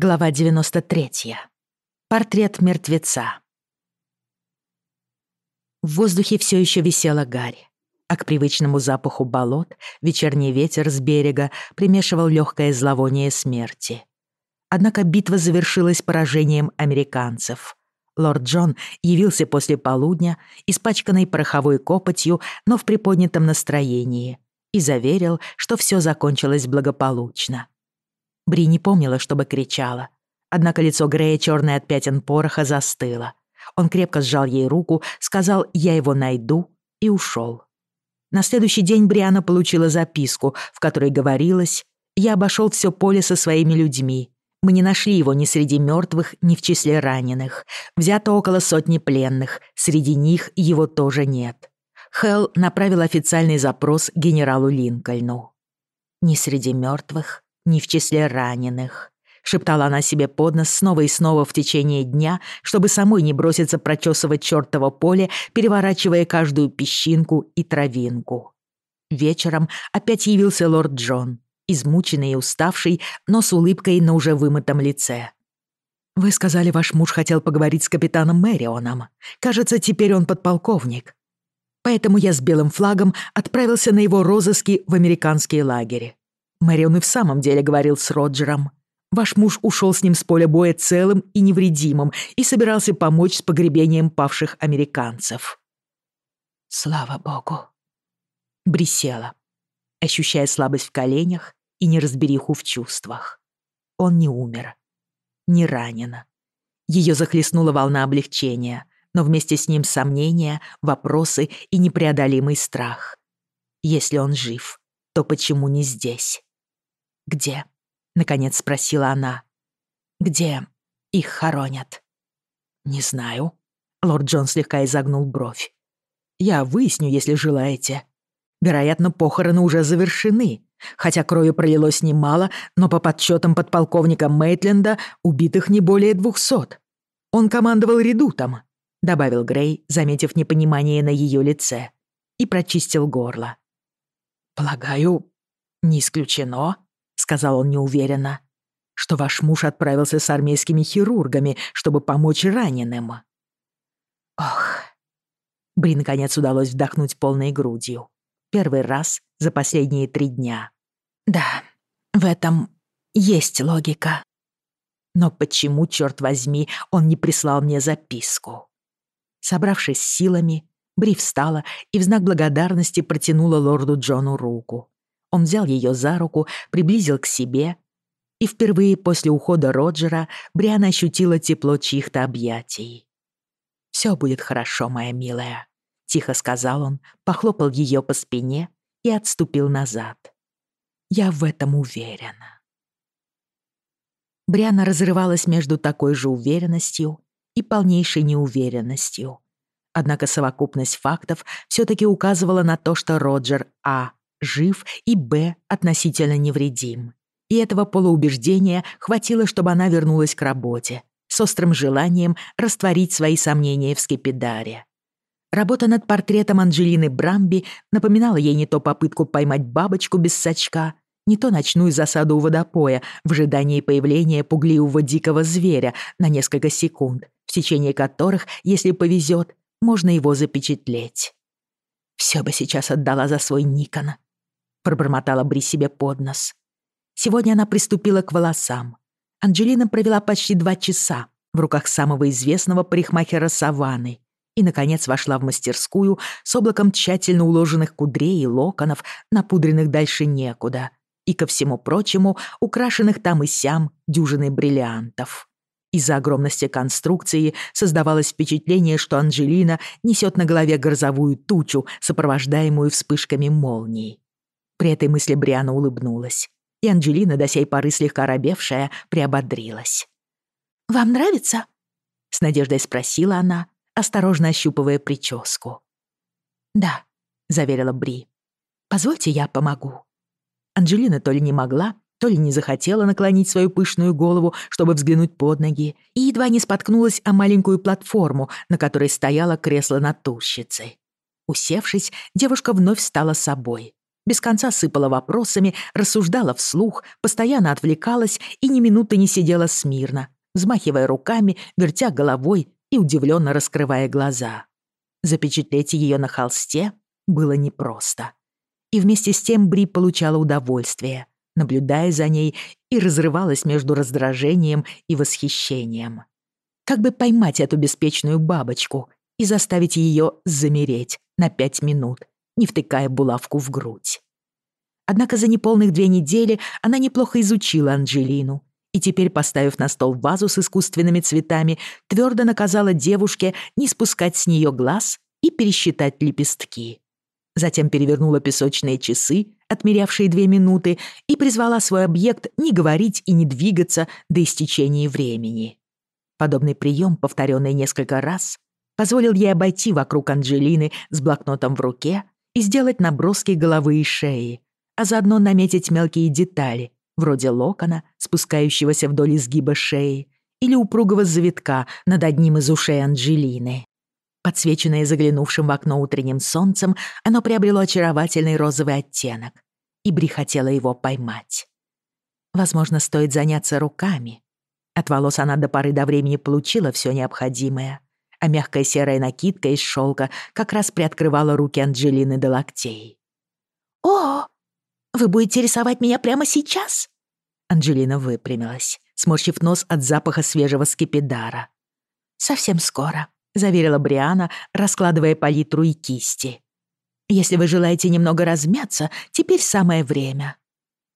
Глава 93. Портрет мертвеца. В воздухе все еще висела гарь, а к привычному запаху болот вечерний ветер с берега примешивал легкое зловоние смерти. Однако битва завершилась поражением американцев. Лорд Джон явился после полудня, испачканный пороховой копотью, но в приподнятом настроении, и заверил, что все закончилось благополучно. Бри не помнила, чтобы кричала. Однако лицо Грея, черное от пятен пороха, застыло. Он крепко сжал ей руку, сказал «я его найду» и ушел. На следующий день Бриана получила записку, в которой говорилось «Я обошел все поле со своими людьми. Мы не нашли его ни среди мертвых, ни в числе раненых. Взято около сотни пленных, среди них его тоже нет». Хелл направил официальный запрос генералу Линкольну. «Ни среди мертвых, не в числе раненых. Шептала она себе под нос снова и снова в течение дня, чтобы самой не броситься прочесывать чертово поле, переворачивая каждую песчинку и травинку. Вечером опять явился лорд Джон, измученный и уставший, но с улыбкой на уже вымытом лице. «Вы сказали, ваш муж хотел поговорить с капитаном Мэрионом. Кажется, теперь он подполковник. Поэтому я с белым флагом отправился на его розыски в американские лагеря. Мэрион и в самом деле говорил с Роджером. Ваш муж ушел с ним с поля боя целым и невредимым и собирался помочь с погребением павших американцев. Слава богу. Брисела, ощущая слабость в коленях и неразбериху в чувствах. Он не умер, не ранен. Ее захлестнула волна облегчения, но вместе с ним сомнения, вопросы и непреодолимый страх. Если он жив, то почему не здесь? «Где?» — наконец спросила она. «Где их хоронят?» «Не знаю». Лорд Джон слегка изогнул бровь. «Я выясню, если желаете. Вероятно, похороны уже завершены, хотя крови пролилось немало, но по подсчетам подполковника Мейтленда убитых не более двухсот. Он командовал редутом», — добавил Грей, заметив непонимание на ее лице, и прочистил горло. «Полагаю, не исключено, сказал он неуверенно, что ваш муж отправился с армейскими хирургами, чтобы помочь раненым. Ох. Брин, наконец удалось вдохнуть полной грудью. Первый раз за последние три дня. Да, в этом есть логика. Но почему, черт возьми, он не прислал мне записку? Собравшись силами, Бри встала и в знак благодарности протянула лорду Джону руку. Он взял ее за руку, приблизил к себе. И впервые после ухода Роджера Бриана ощутила тепло чьих-то объятий. «Все будет хорошо, моя милая», — тихо сказал он, похлопал ее по спине и отступил назад. «Я в этом уверена». Бриана разрывалась между такой же уверенностью и полнейшей неуверенностью. Однако совокупность фактов все-таки указывала на то, что Роджер А жив и б. относительно невредим. И этого полуубеждения хватило, чтобы она вернулась к работе, с острым желанием растворить свои сомнения в скипидаре. Работа над портретом Анджелины Брамби напоминала ей не то попытку поймать бабочку без сачка, не то ночную засаду у водопоя в ожидании появления пугливого дикого зверя на несколько секунд, в течение которых, если повезет, можно его запечатлеть. Все бы сейчас отдала за свой Никона пробормотала Бри себе под нос. Сегодня она приступила к волосам. Анджелина провела почти два часа в руках самого известного парикмахера Саванны и, наконец, вошла в мастерскую с облаком тщательно уложенных кудрей и локонов, напудренных дальше некуда, и, ко всему прочему, украшенных там и сям дюжиной бриллиантов. Из-за огромности конструкции создавалось впечатление, что Анджелина несет на голове грозовую тучу, сопровождаемую вспышками молний. При этой мысли Бриана улыбнулась, и Анджелина, до сей поры слегка робевшая, приободрилась. «Вам нравится?» — с надеждой спросила она, осторожно ощупывая прическу. «Да», — заверила Бри. «Позвольте, я помогу». Анджелина то ли не могла, то ли не захотела наклонить свою пышную голову, чтобы взглянуть под ноги, и едва не споткнулась о маленькую платформу, на которой стояло кресло натурщицы. Усевшись, девушка вновь стала собой, без конца сыпала вопросами, рассуждала вслух, постоянно отвлекалась и ни минуты не сидела смирно, взмахивая руками, вертя головой и удивленно раскрывая глаза. Запечатлеть ее на холсте было непросто. И вместе с тем Бри получала удовольствие, наблюдая за ней и разрывалась между раздражением и восхищением. Как бы поймать эту беспечную бабочку и заставить ее замереть на пять минут, не втыкая булавку в грудь. Однако за неполных две недели она неплохо изучила Анджелину и теперь, поставив на стол вазу с искусственными цветами, твердо наказала девушке не спускать с нее глаз и пересчитать лепестки. Затем перевернула песочные часы, отмерявшие две минуты, и призвала свой объект не говорить и не двигаться до истечения времени. Подобный прием, повторенный несколько раз, позволил ей обойти вокруг Анджелины с блокнотом в руке и сделать наброски головы и шеи, а заодно наметить мелкие детали, вроде локона, спускающегося вдоль изгиба шеи, или упругого завитка над одним из ушей Анджелины. Подсвеченное заглянувшим в окно утренним солнцем, оно приобрело очаровательный розовый оттенок, и Бри хотела его поймать. Возможно, стоит заняться руками. От волос она до поры до времени получила все необходимое, а мягкая серая накидка из шелка как раз приоткрывала руки Анджелины до локтей. «О, вы будете рисовать меня прямо сейчас?» Анджелина выпрямилась, сморщив нос от запаха свежего скипидара. «Совсем скоро», — заверила Бриана, раскладывая палитру и кисти. «Если вы желаете немного размяться, теперь самое время».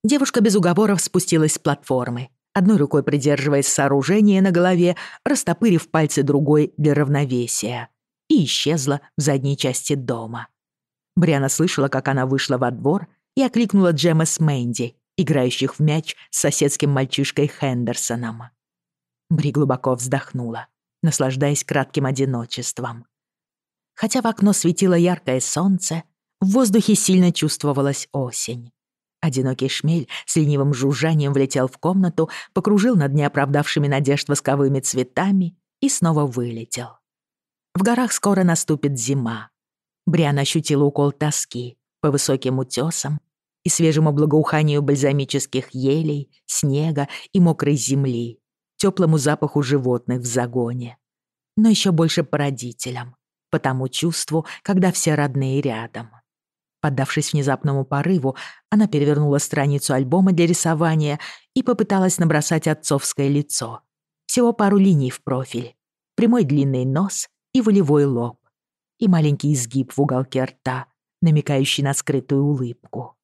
Девушка без уговоров спустилась с платформы одной рукой придерживаясь сооружения на голове, растопырив пальцы другой для равновесия, и исчезла в задней части дома. Бриана слышала, как она вышла во двор и окликнула Джема с Мэнди, играющих в мяч с соседским мальчишкой Хендерсоном. Бри глубоко вздохнула, наслаждаясь кратким одиночеством. Хотя в окно светило яркое солнце, в воздухе сильно чувствовалась осень одинокий шмель с ленивым жужжанием влетел в комнату, покружил над неоправдавшими надежд восковыми цветами и снова вылетел. В горах скоро наступит зима. Бриан ощутила укол тоски по высоким утесам и свежему благоуханию бальзамических елей, снега и мокрой земли, теплому запаху животных в загоне. Но еще больше по родителям, по тому чувству, когда все родные рядом. Поддавшись внезапному порыву, она перевернула страницу альбома для рисования и попыталась набросать отцовское лицо. Всего пару линий в профиль. Прямой длинный нос и волевой лоб. И маленький изгиб в уголке рта, намекающий на скрытую улыбку.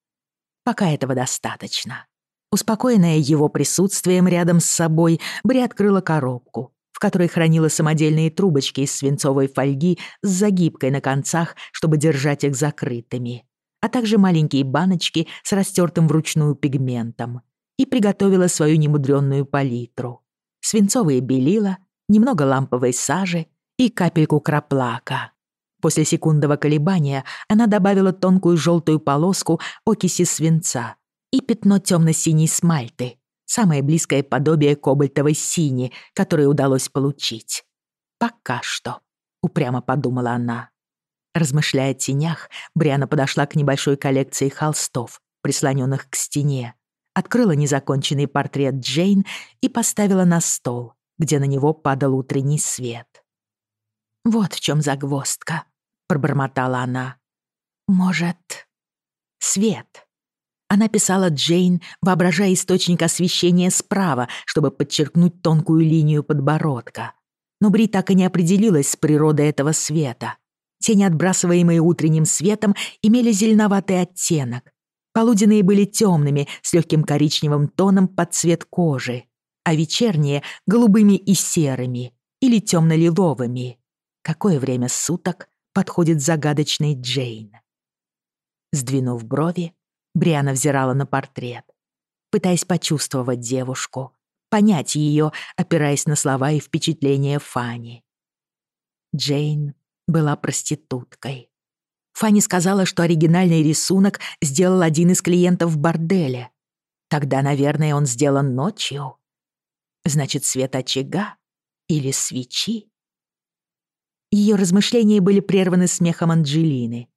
Пока этого достаточно. Успокоенная его присутствием рядом с собой, Бри открыла коробку, в которой хранила самодельные трубочки из свинцовой фольги с загибкой на концах, чтобы держать их закрытыми, а также маленькие баночки с растертым вручную пигментом, и приготовила свою немудренную палитру. Свинцовые белила, немного ламповой сажи и капельку краплака. После секундного колебания она добавила тонкую желтую полоску окиси свинца и пятно темно-синей смальты, самое близкое подобие кобальтовой сини, которое удалось получить. «Пока что», — упрямо подумала она. Размышляя о тенях, Бриана подошла к небольшой коллекции холстов, прислоненных к стене, открыла незаконченный портрет Джейн и поставила на стол, где на него падал утренний свет. «Вот в чем загвоздка», — пробормотала она. «Может, свет?» Она писала Джейн, воображая источник освещения справа, чтобы подчеркнуть тонкую линию подбородка. Но Бри так и не определилась с природой этого света. Тени, отбрасываемые утренним светом, имели зеленоватый оттенок. Полуденные были темными, с легким коричневым тоном под цвет кожи, а вечерние — голубыми и серыми, или темно-лиловыми. Какое время суток подходит загадочный Джейн? Сдвинув брови, Бриана взирала на портрет, пытаясь почувствовать девушку, понять ее, опираясь на слова и впечатления Фани. Джейн была проституткой. Фанни сказала, что оригинальный рисунок сделал один из клиентов в борделе. Тогда, наверное, он сделан ночью. Значит, свет очага или свечи? Ее размышления были прерваны смехом Анджелины, шагами в коридоре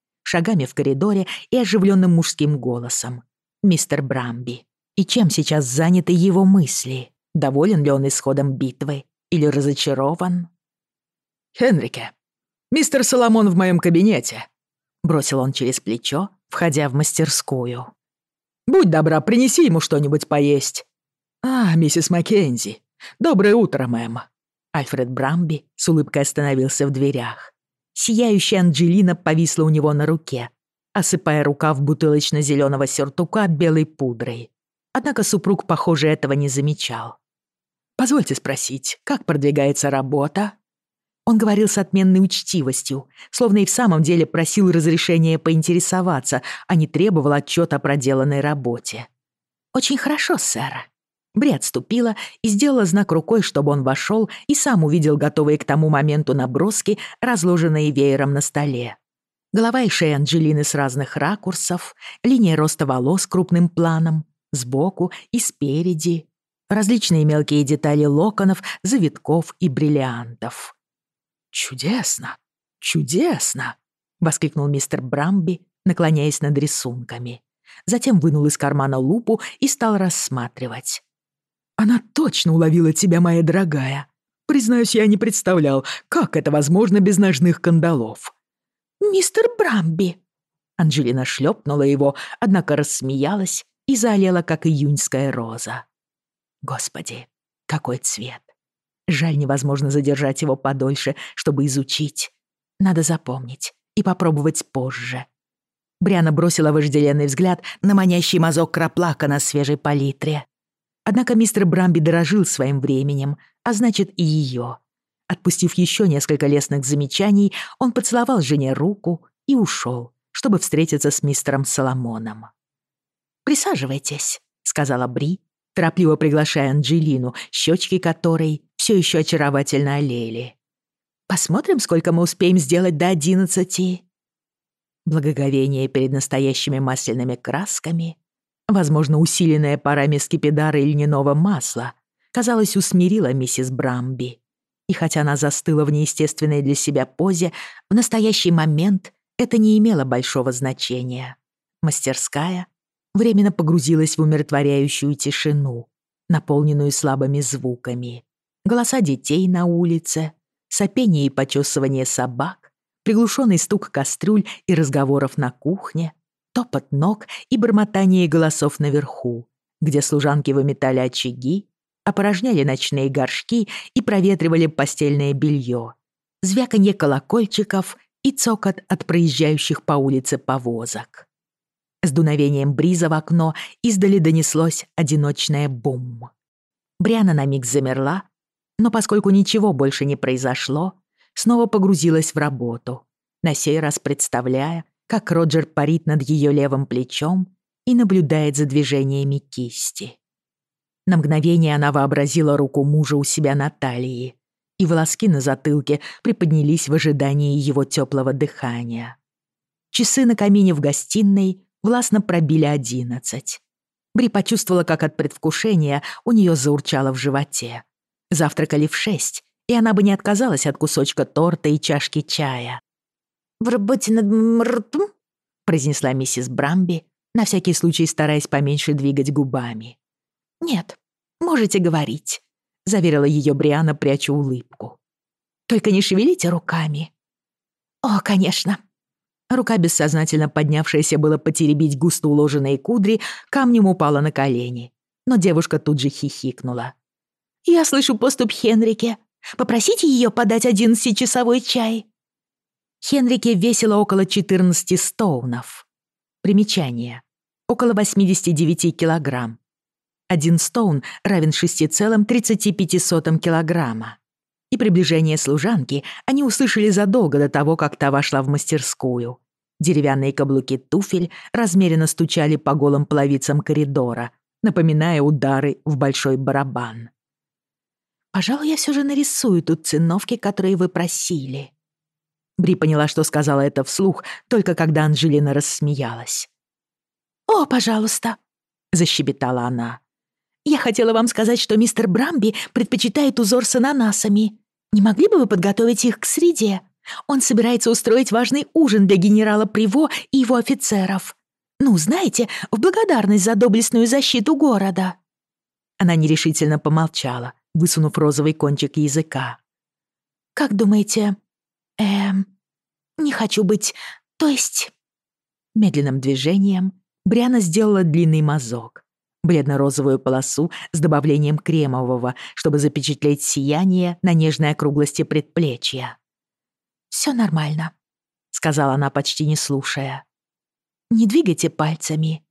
и оживленным мужским голосом. «Мистер Брамби. И чем сейчас заняты его мысли? Доволен ли он исходом битвы или разочарован?» «Хенрике, мистер Соломон в моем кабинете», — бросил он через плечо, входя в мастерскую. «Будь добра, принеси ему что-нибудь поесть». «А, миссис Маккензи, доброе утро, мэм». Альфред Брамби с улыбкой остановился в дверях. Сияющая Анджелина повисла у него на руке, осыпая рукав бутылочно-зеленого сюртука белой пудрой. Однако супруг, похоже, этого не замечал. «Позвольте спросить, как продвигается работа?» Он говорил с отменной учтивостью, словно и в самом деле просил разрешения поинтересоваться, а не требовал отчета о проделанной работе. «Очень хорошо, сэр», Бри отступила и сделала знак рукой, чтобы он вошел и сам увидел готовые к тому моменту наброски, разложенные веером на столе. Голова и шея Анджелины с разных ракурсов, линия роста волос крупным планом, сбоку и спереди, различные мелкие детали локонов, завитков и бриллиантов. «Чудесно! Чудесно!» — воскликнул мистер Брамби, наклоняясь над рисунками. Затем вынул из кармана лупу и стал рассматривать. Она точно уловила тебя, моя дорогая. Признаюсь, я не представлял, как это возможно без ножных кандалов. «Мистер Брамби!» Анжелина шлепнула его, однако рассмеялась и залила, как июньская роза. Господи, какой цвет! Жаль, невозможно задержать его подольше, чтобы изучить. Надо запомнить и попробовать позже. Бриана бросила вожделенный взгляд на манящий мазок краплака на свежей палитре. Однако мистер Брамби дорожил своим временем, а значит и ее. Отпустив еще несколько лестных замечаний, он поцеловал жене руку и ушел, чтобы встретиться с мистером Соломоном. «Присаживайтесь», — сказала Бри, торопливо приглашая Анджелину, щечки которой все еще очаровательно олели. «Посмотрим, сколько мы успеем сделать до одиннадцати». Благоговение перед настоящими масляными красками возможно, усиленная парами скипидара и льняного масла, казалось, усмирила миссис Брамби. И хотя она застыла в неестественной для себя позе, в настоящий момент это не имело большого значения. Мастерская временно погрузилась в умиротворяющую тишину, наполненную слабыми звуками. Голоса детей на улице, сопение и почесывание собак, приглушенный стук кастрюль и разговоров на кухне — топот ног и бормотание голосов наверху, где служанки выметали очаги, опорожняли ночные горшки и проветривали постельное белье, звяканье колокольчиков и цокот от проезжающих по улице повозок. С дуновением бриза в окно издали донеслось одиночное бум. Бриана на миг замерла, но поскольку ничего больше не произошло, снова погрузилась в работу, на сей раз представляя, как Роджер парит над ее левым плечом и наблюдает за движениями кисти. На мгновение она вообразила руку мужа у себя на талии, и волоски на затылке приподнялись в ожидании его теплого дыхания. Часы на камине в гостиной властно пробили одиннадцать. Бри почувствовала, как от предвкушения у нее заурчало в животе. Завтракали в шесть, и она бы не отказалась от кусочка торта и чашки чая. «В работе над ртом?» — произнесла миссис Брамби, на всякий случай стараясь поменьше двигать губами. «Нет, можете говорить», — заверила ее Бриана, пряча улыбку. «Только не шевелите руками». «О, конечно». Рука, бессознательно поднявшаяся было потеребить густо уложенные кудри, камнем упала на колени. Но девушка тут же хихикнула. «Я слышу поступ Хенрике. Попросите ее подать одиннадцатичасовой чай». Хенрике весило около 14 стоунов. Примечание. Около 89 килограмм. Один стоун равен 6,35 килограмма. И приближение служанки они услышали задолго до того, как та вошла в мастерскую. Деревянные каблуки туфель размеренно стучали по голым плавицам коридора, напоминая удары в большой барабан. «Пожалуй, я все же нарисую тут циновки, которые вы просили», Бри поняла, что сказала это вслух, только когда Анжелина рассмеялась. «О, пожалуйста», — защебетала она. «Я хотела вам сказать, что мистер Брамби предпочитает узор с ананасами. Не могли бы вы подготовить их к среде? Он собирается устроить важный ужин для генерала Приво и его офицеров. Ну, знаете, в благодарность за доблестную защиту города». Она нерешительно помолчала, высунув розовый кончик языка. «Как думаете, эм, не хочу быть, то есть...» Медленным движением Бриана сделала длинный мазок, бледно-розовую полосу с добавлением кремового, чтобы запечатлеть сияние на нежной округлости предплечья. «Всё нормально», — сказала она, почти не слушая. «Не двигайте пальцами».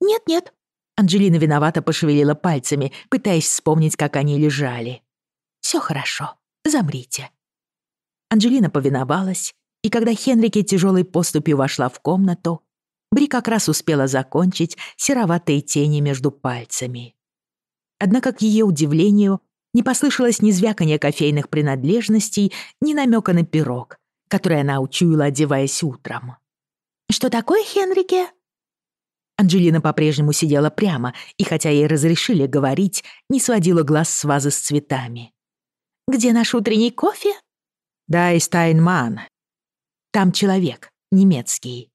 «Нет-нет». Анджелина виновато пошевелила пальцами, пытаясь вспомнить, как они лежали. «Всё хорошо. Замрите». Анжелина повиновалась, и когда Хенрике тяжелой поступью вошла в комнату, Бри как раз успела закончить сероватые тени между пальцами. Однако, к ее удивлению, не послышалось ни звяканья кофейных принадлежностей, ни намека на пирог, который она учуяла, одеваясь утром. «Что такое, Хенрике?» Анжелина по-прежнему сидела прямо, и хотя ей разрешили говорить, не сводила глаз с вазы с цветами. «Где наш утренний кофе?» «Да, Стайнман. Там человек, немецкий»,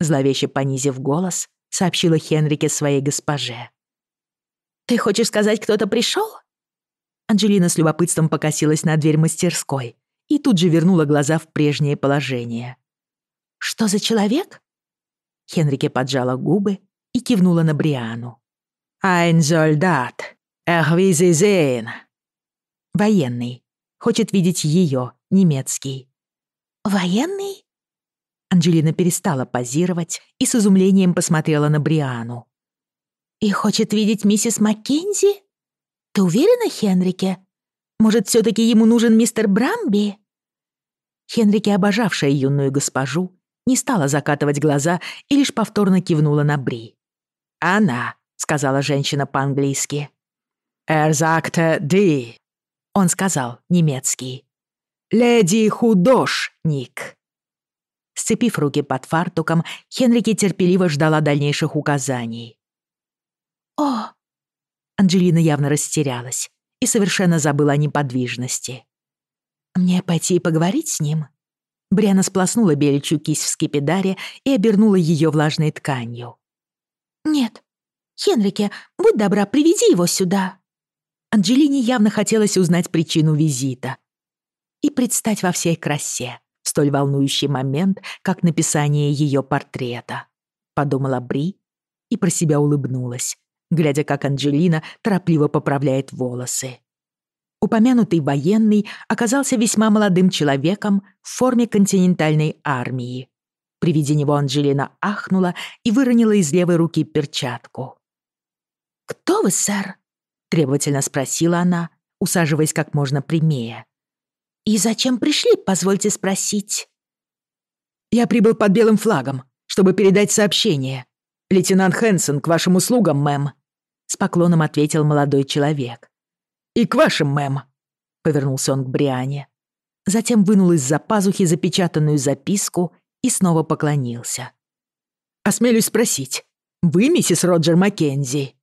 зловеще понизив голос, сообщила Хенрике своей госпоже. «Ты хочешь сказать, кто-то пришел?» Анджелина с любопытством покосилась на дверь мастерской, и тут же вернула глаза в прежнее положение. «Что за человек?» Хенрике поджала губы и кивнула на Бриану. «Ein Soldat. Er will sie sehen». «Военный. Хочет видеть ее, немецкий». «Военный?» Анджелина перестала позировать и с изумлением посмотрела на Бриану. «И хочет видеть миссис Маккензи? Ты уверена, Хенрике? Может, все таки ему нужен мистер Брамби?» Хенрике, обожавшая юную госпожу, не стала закатывать глаза и лишь повторно кивнула на Бри. «Она», — сказала женщина по-английски. «Er sagte die», — он сказал немецкий. «Леди художник». Сцепив руки под фартуком, Хенрике терпеливо ждала дальнейших указаний. «О!» Анджелина явно растерялась и совершенно забыла о неподвижности. «Мне пойти и поговорить с ним?» Бриана сплоснула беличью кисть в скипидаре и обернула ее влажной тканью. «Нет. Хенрике, будь добра, приведи его сюда». Анджелине явно хотелось узнать причину визита и предстать во всей красе, столь волнующий момент, как написание ее портрета. Подумала Бри и про себя улыбнулась, глядя, как Анджелина торопливо поправляет волосы. Упомянутый военный оказался весьма молодым человеком в форме континентальной армии. При виде него Анджелина ахнула и выронила из левой руки перчатку. «Кто вы, сэр?» — требовательно спросила она, усаживаясь как можно прямее. «И зачем пришли, позвольте спросить?» «Я прибыл под белым флагом, чтобы передать сообщение. Лейтенант Хэнсон, к вашим услугам, мэм», — с поклоном ответил молодой человек. «И к вашим, мэм», — повернулся он к Бриане. Затем вынул из-за пазухи запечатанную записку и снова поклонился. «Осмелюсь спросить, вы миссис Роджер Маккензи?»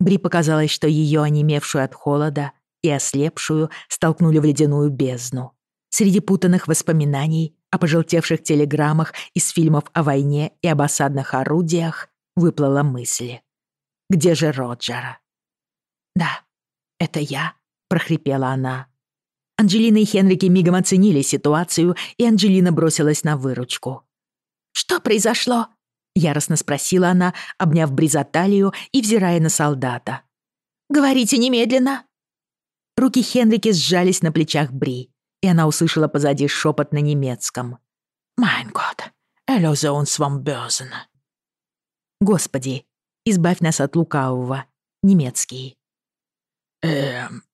Бри показалось, что ее онемевшую от холода и ослепшую, столкнули в ледяную бездну. Среди путанных воспоминаний о пожелтевших телеграммах из фильмов о войне и об осадных орудиях выплыла мысль. «Где же Роджера?» «Да, это я», — прохрипела она. Анджелина и Хенрики мигом оценили ситуацию, и Анджелина бросилась на выручку. «Что произошло?» — яростно спросила она, обняв бризоталию и взирая на солдата. «Говорите немедленно!» Руки Хенрики сжались на плечах Бри, и она услышала позади шепот на немецком. «Mein Gott, erlöse uns vom Bösen!» «Господи, избавь нас от лукавого!» Немецкий. «Эм...»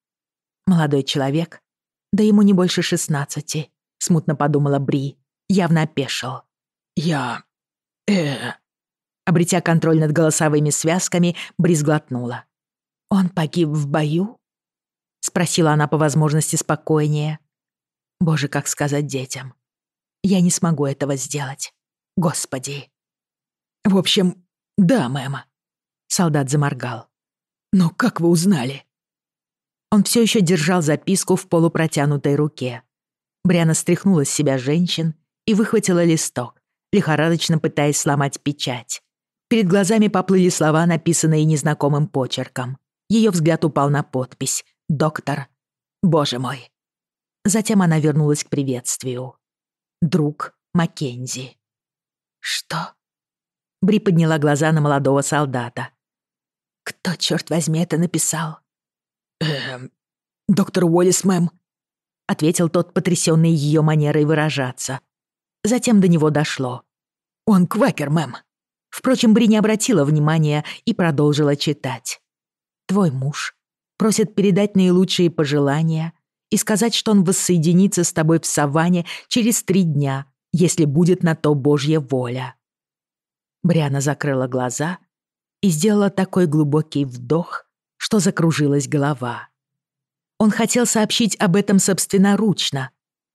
Молодой человек, да ему не больше шестнадцати, смутно подумала Бри, явно опешил. «Я... э...» Обретя контроль над голосовыми связками, Бри сглотнула. «Он погиб в бою?» Спросила она по возможности спокойнее. Боже, как сказать детям? Я не смогу этого сделать. Господи. В общем, да, мэм. Солдат заморгал. Но как вы узнали? Он все еще держал записку в полупротянутой руке. Бриана стряхнула с себя женщин и выхватила листок, лихорадочно пытаясь сломать печать. Перед глазами поплыли слова, написанные незнакомым почерком. Ее взгляд упал на подпись, «Доктор». Боже мой. Затем она вернулась к приветствию. Друг Маккензи. «Что?» Бри подняла глаза на молодого солдата. «Кто, черт возьми, это написал?» «Эм, доктор Уоллес, мэм», — ответил тот, потрясённый ее манерой выражаться. Затем до него дошло. «Он квакер, мэм». Впрочем, Бри не обратила просит передать наилучшие пожелания и сказать, что он воссоединится с тобой в саванне через три дня, если будет на то Божья воля». Бриана закрыла глаза и сделала такой глубокий вдох, что закружилась голова. Он хотел сообщить об этом собственноручно,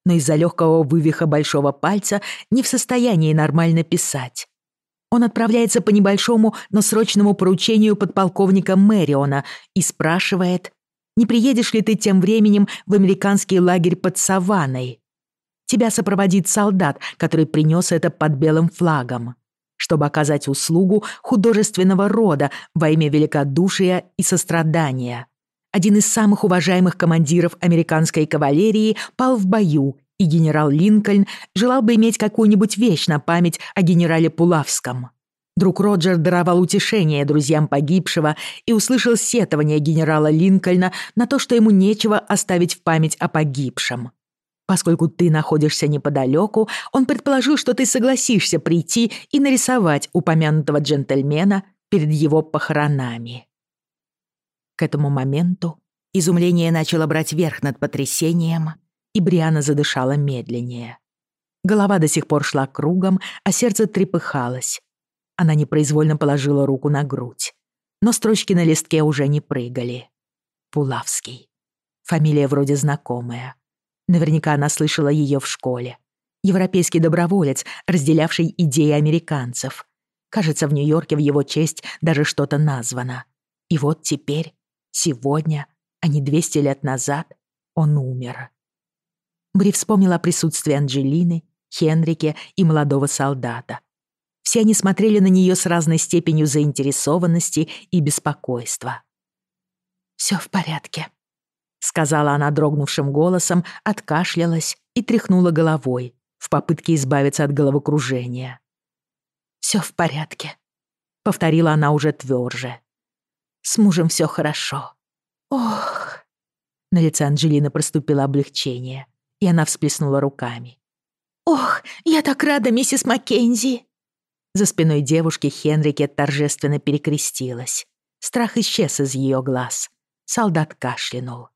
но из-за легкого вывиха большого пальца не в состоянии нормально писать. Он отправляется по небольшому, но срочному поручению подполковника Мэриона и спрашивает, не приедешь ли ты тем временем в американский лагерь под Саванной. Тебя сопроводит солдат, который принес это под белым флагом, чтобы оказать услугу художественного рода во имя великодушия и сострадания. Один из самых уважаемых командиров американской кавалерии пал в бою и генерал Линкольн желал бы иметь какую-нибудь вещь на память о генерале Пулавском. Друг Роджер даровал утешение друзьям погибшего и услышал сетование генерала Линкольна на то, что ему нечего оставить в память о погибшем. Поскольку ты находишься неподалеку, он предположил, что ты согласишься прийти и нарисовать упомянутого джентльмена перед его похоронами. К этому моменту изумление начало брать верх над потрясением, и Бриана задышала медленнее. Голова до сих пор шла кругом, а сердце трепыхалось. Она непроизвольно положила руку на грудь. Но строчки на листке уже не прыгали. Пулавский. Фамилия вроде знакомая. Наверняка она слышала ее в школе. Европейский доброволец, разделявший идеи американцев. Кажется, в Нью-Йорке в его честь даже что-то названо. И вот теперь, сегодня, а не 200 лет назад, он умер. Бри вспомнила о присутствии Анджелины, Хенрике и молодого солдата. Все они смотрели на нее с разной степенью заинтересованности и беспокойства. «Всё в порядке», — сказала она дрогнувшим голосом, откашлялась и тряхнула головой в попытке избавиться от головокружения. «Всё в порядке», — повторила она уже твёрже. «С мужем всё хорошо. Ох!» На лице Анджелины проступило облегчение, и она всплеснула руками. «Ох, я так рада, миссис Маккензи!» За спиной девушки Хенрике торжественно перекрестилась. Страх исчез из ее глаз. Солдат кашлянул.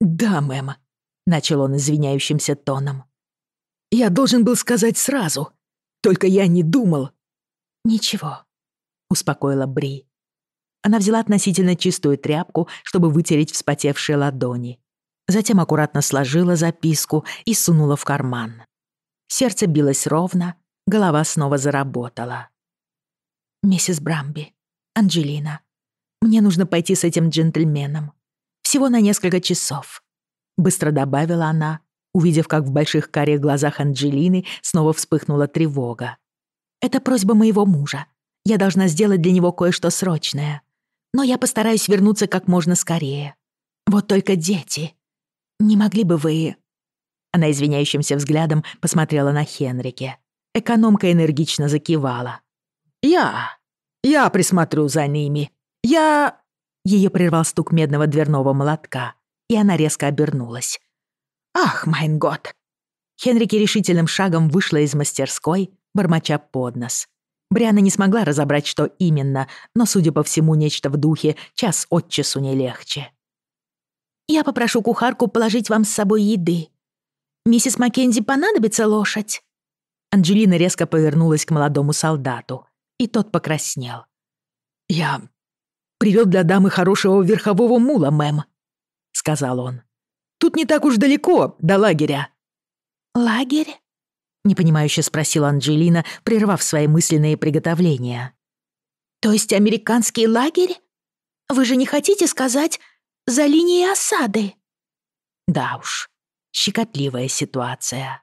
«Да, мэм», — начал он извиняющимся тоном. «Я должен был сказать сразу, только я не думал». «Ничего», — успокоила Бри. Она взяла относительно чистую тряпку, чтобы вытереть вспотевшие ладони. Затем аккуратно сложила записку и сунула в карман. Сердце билось ровно, Голова снова заработала. «Миссис Брамби, Анджелина, мне нужно пойти с этим джентльменом. Всего на несколько часов», — быстро добавила она, увидев, как в больших карих глазах Анджелины снова вспыхнула тревога. «Это просьба моего мужа. Я должна сделать для него кое-что срочное. Но я постараюсь вернуться как можно скорее. Вот только дети. Не могли бы вы...» Она извиняющимся взглядом посмотрела на Хенрике. Экономка энергично закивала. «Я! Я присмотрю за ними! Я...» Ее прервал стук медного дверного молотка, и она резко обернулась. «Ах, майн год!» Хенрике решительным шагом вышла из мастерской, бормоча под нос. Бриана не смогла разобрать, что именно, но, судя по всему, нечто в духе час от часу не легче. «Я попрошу кухарку положить вам с собой еды. Миссис Маккензи понадобится лошадь?» Анджелина резко повернулась к молодому солдату, и тот покраснел. «Я привел для дамы хорошего верхового мула, мэм», — сказал он. «Тут не так уж далеко до лагеря». «Лагерь?» — непонимающе спросила Анджелина, прервав свои мысленные приготовления. «То есть американский лагерь? Вы же не хотите сказать за линией осады?» «Да уж, щекотливая ситуация.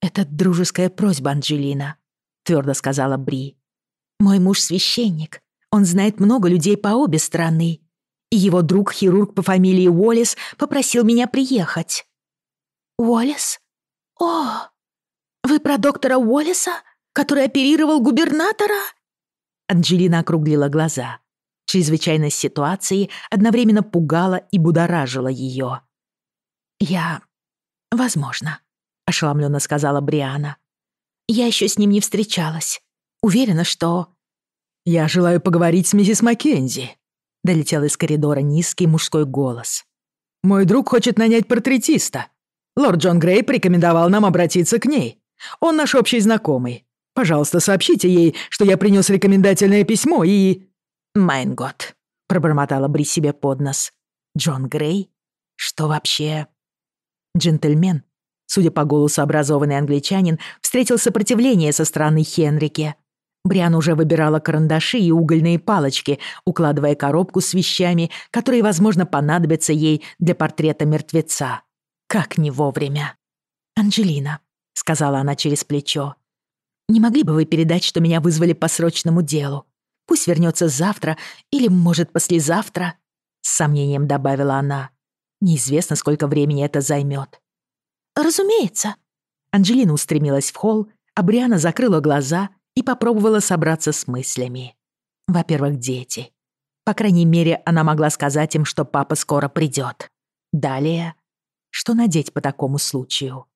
«Это дружеская просьба, Анджелина», — твердо сказала Бри. «Мой муж священник. Он знает много людей по обе стороны. И его друг-хирург по фамилии Уоллес попросил меня приехать». «Уоллес? О, вы про доктора Уоллеса, который оперировал губернатора?» Анджелина округлила глаза. чрезвычайной ситуации одновременно пугала и будоражила ее. «Я... возможно», — ошеломленно сказала Бриана. «Я еще с ним не встречалась. Уверена, что...» «Я желаю поговорить с миссис Маккензи», — долетел из коридора низкий мужской голос. «Мой друг хочет нанять портретиста. Лорд Джон Грей порекомендовал нам обратиться к ней. Он наш общий знакомый. Пожалуйста, сообщите ей, что я принес рекомендательное письмо и...» «Майн год», — пробормотала Бри себе под нос. «Джон Грей? Что вообще?» Джентльмен, судя по голосу образованный англичанин, встретил сопротивление со стороны Хенрике. Бриан уже выбирала карандаши и угольные палочки, укладывая коробку с вещами, которые, возможно, понадобятся ей для портрета мертвеца. Как не вовремя. «Анджелина», — сказала она через плечо, — «не могли бы вы передать, что меня вызвали по срочному делу? Пусть вернется завтра или, может, послезавтра», — с сомнением добавила она. «Неизвестно, сколько времени это займет». «Разумеется». Анджелина устремилась в холл, а Бриана закрыла глаза и попробовала собраться с мыслями. Во-первых, дети. По крайней мере, она могла сказать им, что папа скоро придет. Далее, что надеть по такому случаю?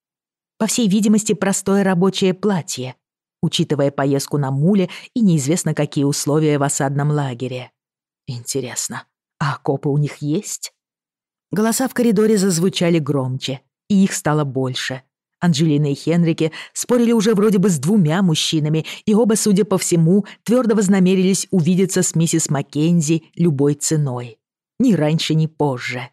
По всей видимости, простое рабочее платье, учитывая поездку на муле и неизвестно какие условия в осадном лагере. Интересно, а окопы у них есть? Голоса в коридоре зазвучали громче, и их стало больше. Анджелина и Хенрике спорили уже вроде бы с двумя мужчинами, и оба, судя по всему, твердо вознамерились увидеться с миссис Маккензи любой ценой. Ни раньше, ни позже.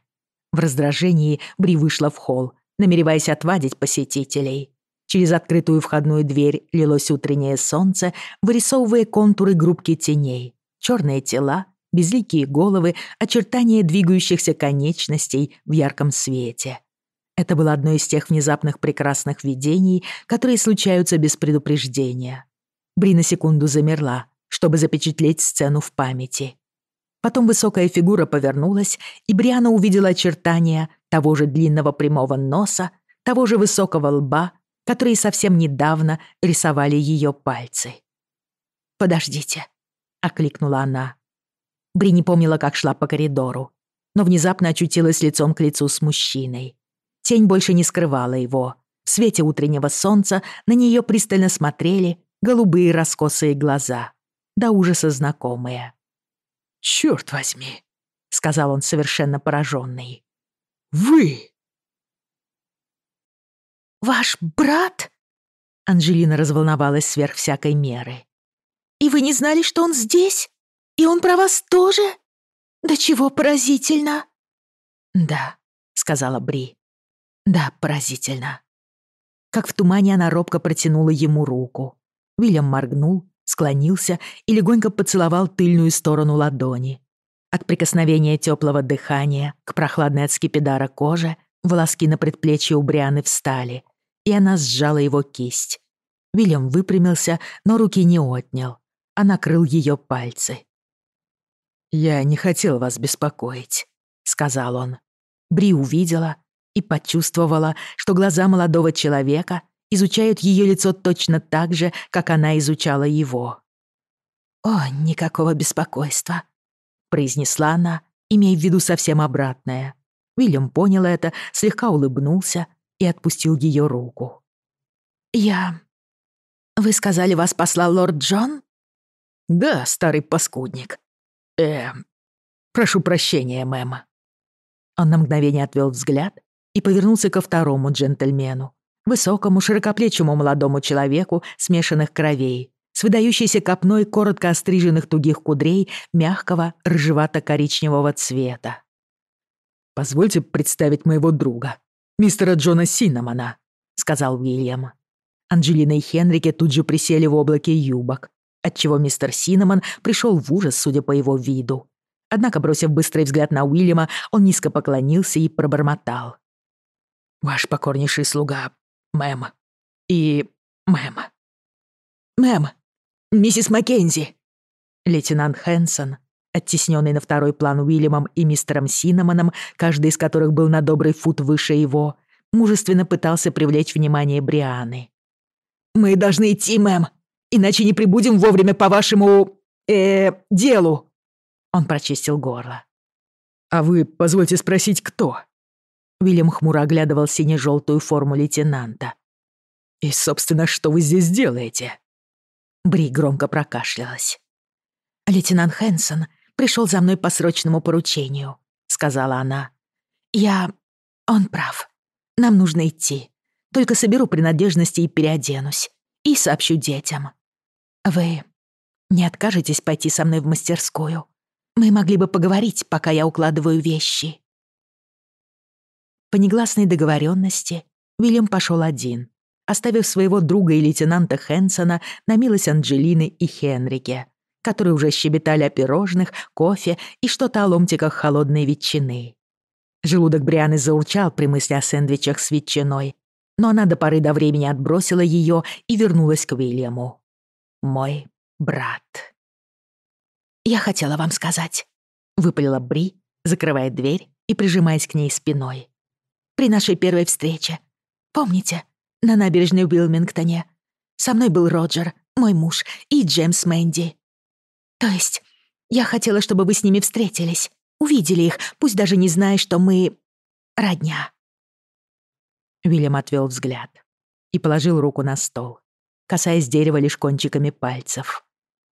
В раздражении Бри вышла в холл, намереваясь отвадить посетителей. Через открытую входную дверь лилось утреннее солнце, вырисовывая контуры группки теней. Черные тела, безликие головы, очертания двигающихся конечностей в ярком свете. Это было одно из тех внезапных прекрасных видений, которые случаются без предупреждения. Бри на секунду замерла, чтобы запечатлеть сцену в памяти. Потом высокая фигура повернулась, и Бриана увидела очертания того же длинного прямого носа, того же высокого лба — которые совсем недавно рисовали ее пальцы. «Подождите», — окликнула она. Бри не помнила, как шла по коридору, но внезапно очутилась лицом к лицу с мужчиной. Тень больше не скрывала его. В свете утреннего солнца на нее пристально смотрели голубые раскосые глаза, до ужаса знакомые. Черт возьми», — сказал он совершенно пораженный. «Вы!» «Ваш брат?» Анжелина разволновалась сверх всякой меры. «И вы не знали, что он здесь? И он про вас тоже? Да чего поразительно!» «Да», — сказала Бри. «Да, поразительно». Как в тумане она робко протянула ему руку. Уильям моргнул, склонился и легонько поцеловал тыльную сторону ладони. От прикосновения теплого дыхания к прохладной от скипидара коже волоски на предплечье у Брианы встали, и она сжала его кисть. Вильям выпрямился, но руки не отнял, а накрыл ее пальцы. «Я не хотел вас беспокоить», — сказал он. Бри увидела и почувствовала, что глаза молодого человека изучают ее лицо точно так же, как она изучала его. «О, никакого беспокойства», — произнесла она, имея в виду совсем обратное. Вильям понял это, слегка улыбнулся, и отпустил ее руку. «Я... Вы сказали, вас послал лорд Джон?» «Да, старый паскудник. Эм... Прошу прощения, мэм». Он на мгновение отвел взгляд и повернулся ко второму джентльмену, высокому, широкоплечему молодому человеку смешанных кровей, с выдающейся копной коротко остриженных тугих кудрей мягкого рыжевато-коричневого цвета. «Позвольте представить моего друга, мистера Джона Синнамона», — сказал Уильям. Анджелина и Хенрике тут же присели в облаке юбок, отчего мистер Синнамон пришел в ужас, судя по его виду. Однако, бросив быстрый взгляд на Уильяма, он низко поклонился и пробормотал. Ваш покорнейший слуга, мэм. И мэм. Мэм, миссис Маккензи. Лейтенант Хэнсон, оттесненный на второй план Уильямом и мистером Синнамоном, каждый из которых был на добрый фут выше его, мужественно пытался привлечь внимание Брианы. «Мы должны идти, мэм, иначе не прибудем вовремя по вашему... э делу!» Он прочистил горло. «А вы позвольте спросить, кто?» Уильям хмуро оглядывал сине-желтую форму лейтенанта. «И, собственно, что вы здесь делаете?» Бри громко прокашлялась. «Лейтенант Хэнсон пришел за мной по срочному поручению», — сказала она. «Я... Он прав. Нам нужно идти. Только соберу принадлежности и переоденусь. И сообщу детям. Вы не откажетесь пойти со мной в мастерскую? Мы могли бы поговорить, пока я укладываю вещи». По негласной договоренности Уильям пошел один, оставив своего друга и лейтенанта Хэнсона на милость Анджелины и Хенрике, которые уже щебетали о пирожных, кофе и что-то о ломтиках холодной ветчины. Желудок Брианы заурчал при мысли о сэндвичах с ветчиной, но она до поры до времени отбросила ее и вернулась к Уильяму. «Мой брат». «Я хотела вам сказать», — выпалила Бри, закрывая дверь и прижимаясь к ней спиной. «При нашей первой встрече. Помните, на набережной в Уилмингтоне со мной был Роджер, мой муж, и Джеймс Мэнди. То есть, я хотела, чтобы вы с ними встретились, увидели их, пусть даже не зная, что мы... родня». Уильям отвел взгляд и положил руку на стол, касаясь дерева лишь кончиками пальцев.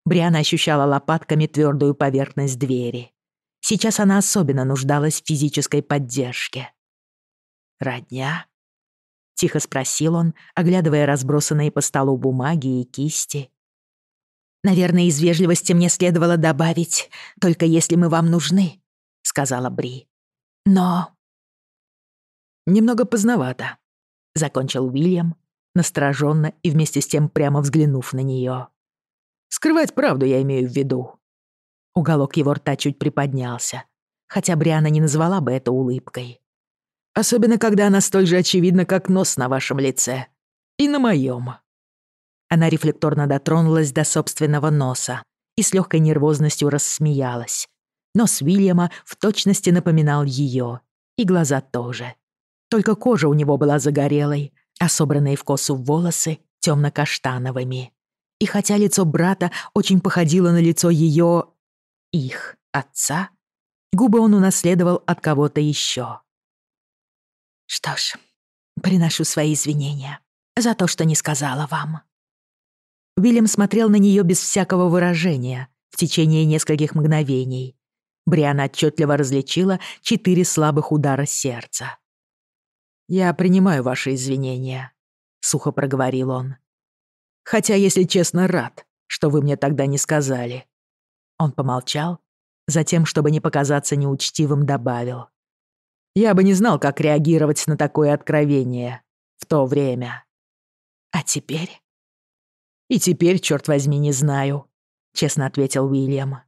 Бриана ощущала лопатками твердую поверхность двери. Сейчас она особенно нуждалась в физической поддержке. «Родня?» — тихо спросил он, оглядывая разбросанные по столу бумаги и кисти. «Наверное, из вежливости мне следовало добавить, только если мы вам нужны», — сказала Бри. «Но...» «Немного поздновато», — закончил Уильям, настороженно и вместе с тем прямо взглянув на нее. «Скрывать правду я имею в виду». Уголок его рта чуть приподнялся, хотя Бриана не назвала бы это улыбкой. Особенно, когда она столь же очевидна, как нос на вашем лице. И на моем. Она рефлекторно дотронулась до собственного носа и с легкой нервозностью рассмеялась. Нос Уильяма в точности напоминал ее. И глаза тоже. Только кожа у него была загорелой, а собранные в косу волосы темно-каштановыми. И хотя лицо брата очень походило на лицо ее... их отца, губы он унаследовал от кого-то еще. «Что ж, приношу свои извинения за то, что не сказала вам». Уильям смотрел на нее без всякого выражения в течение нескольких мгновений. Бриана отчетливо различила четыре слабых удара сердца. «Я принимаю ваши извинения», — сухо проговорил он. «Хотя, если честно, рад, что вы мне тогда не сказали». Он помолчал, затем, чтобы не показаться неучтивым, добавил. Я бы не знал, как реагировать на такое откровение в то время. А теперь? И теперь, черт возьми, не знаю, честно ответил Уильям.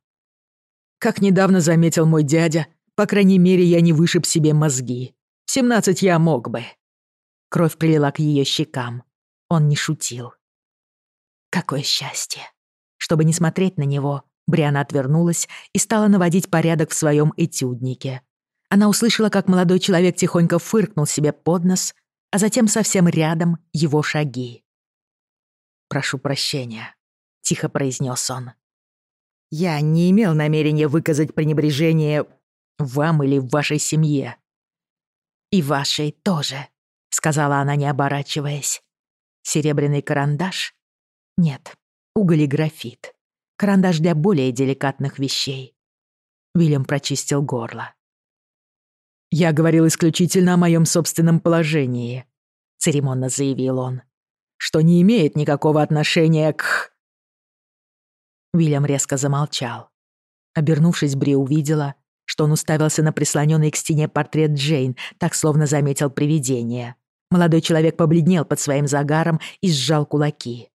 Как недавно заметил мой дядя, по крайней мере, я не вышиб себе мозги. В семнадцать я мог бы. Кровь прилила к ее щекам. Он не шутил. Какое счастье. Чтобы не смотреть на него, Бриана отвернулась и стала наводить порядок в своем этюднике, она услышала, как молодой человек тихонько фыркнул себе под нос, а затем совсем рядом его шаги. прошу прощения», — тихо произнес он. «Я не имел намерения выказать пренебрежение вам или вашей семье». «И вашей тоже», — сказала она, не оборачиваясь. «Серебряный карандаш? Нет, уголь и графит. Карандаш для более деликатных вещей». Вильям прочистил горло. «Я говорил исключительно о моем собственном положении», — церемонно заявил он что не имеет никакого отношения к...» Вильям резко замолчал. Обернувшись, Бри увидела, что он уставился на прислоненный к стене портрет Джейн, так словно заметил привидение. Молодой человек побледнел под своим загаром и сжал кулаки.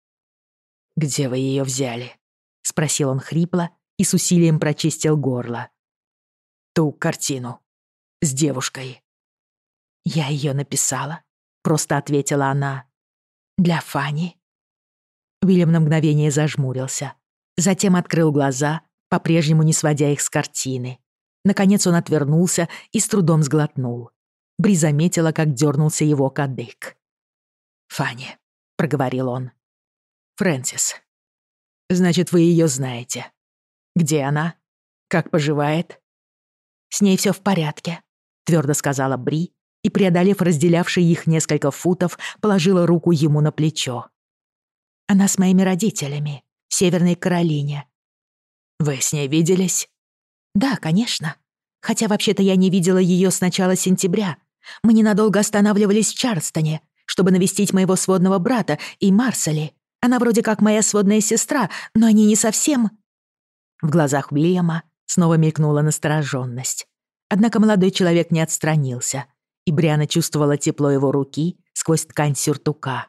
«Где вы ее взяли?» — спросил он хрипло и с усилием прочистил горло. «Ту картину. С девушкой». «Я ее написала», — просто ответила она. «Для Фани». Уильям на мгновение зажмурился. Затем открыл глаза, по-прежнему не сводя их с картины. Наконец он отвернулся и с трудом сглотнул. Бри заметила, как дернулся его кадык. «Фанни», — проговорил он. «Фрэнсис. Значит, вы ее знаете. Где она? Как поживает?» «С ней все в порядке», — твердо сказала Бри и, преодолев разделявший их несколько футов, положила руку ему на плечо. «Она с моими родителями, в Северной Каролине». «Вы с ней виделись?» «Да, конечно. Хотя вообще-то я не видела ее с начала сентября. Мы ненадолго останавливались в Чарльстоне, чтобы навестить моего сводного брата и Марсели. Она вроде как моя сводная сестра, но они не совсем...» В глазах Уильяма снова мелькнула настороженность. Однако молодой человек не отстранился — и Бриана чувствовала тепло его руки сквозь ткань сюртука.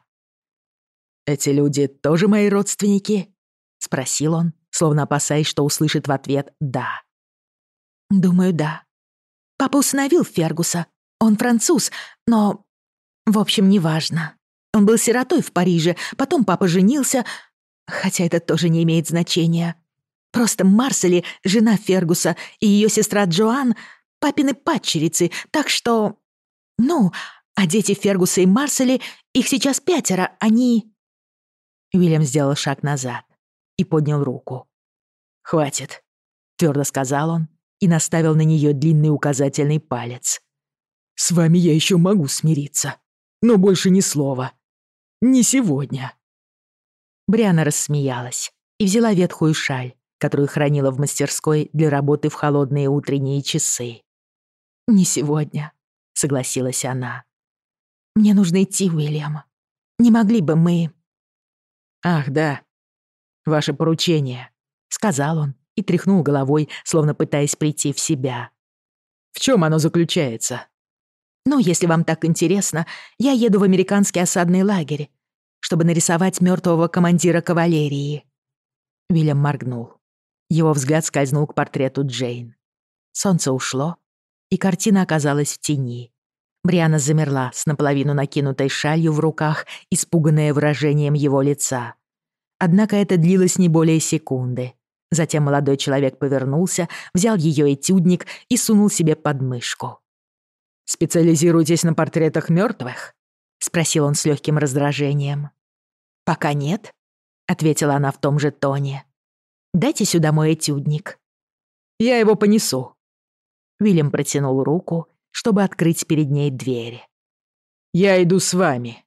«Эти люди тоже мои родственники?» — спросил он, словно опасаясь, что услышит в ответ «да». «Думаю, да. Папа усыновил Фергуса. Он француз, но... В общем, неважно. Он был сиротой в Париже, потом папа женился, хотя это тоже не имеет значения. Просто Марсели — жена Фергуса, и ее сестра Джоан — папины падчерицы, так что... «Ну, а дети Фергуса и Марсели, их сейчас пятеро, они...» Уильям сделал шаг назад и поднял руку. «Хватит», — твердо сказал он и наставил на нее длинный указательный палец. «С вами я еще могу смириться, но больше ни слова. Не сегодня». Бриана рассмеялась и взяла ветхую шаль, которую хранила в мастерской для работы в холодные утренние часы. «Не сегодня», согласилась она. «Мне нужно идти, Уильям. Не могли бы мы...» «Ах, да. Ваше поручение», — сказал он и тряхнул головой, словно пытаясь прийти в себя. «В чем оно заключается?» «Ну, если вам так интересно, я еду в американский осадный лагерь, чтобы нарисовать мертвого командира кавалерии». Уильям моргнул. Его взгляд скользнул к портрету Джейн. Солнце ушло, и картина оказалась в тени. Бриана замерла с наполовину накинутой шалью в руках, испуганная выражением его лица. Однако это длилось не более секунды. Затем молодой человек повернулся, взял ее этюдник и сунул себе под мышку. «Специализируетесь на портретах мертвых? спросил он с легким раздражением. «Пока нет», — ответила она в том же тоне. «Дайте сюда мой этюдник». «Я его понесу». Вильям протянул руку, чтобы открыть перед ней дверь. «Я иду с вами»,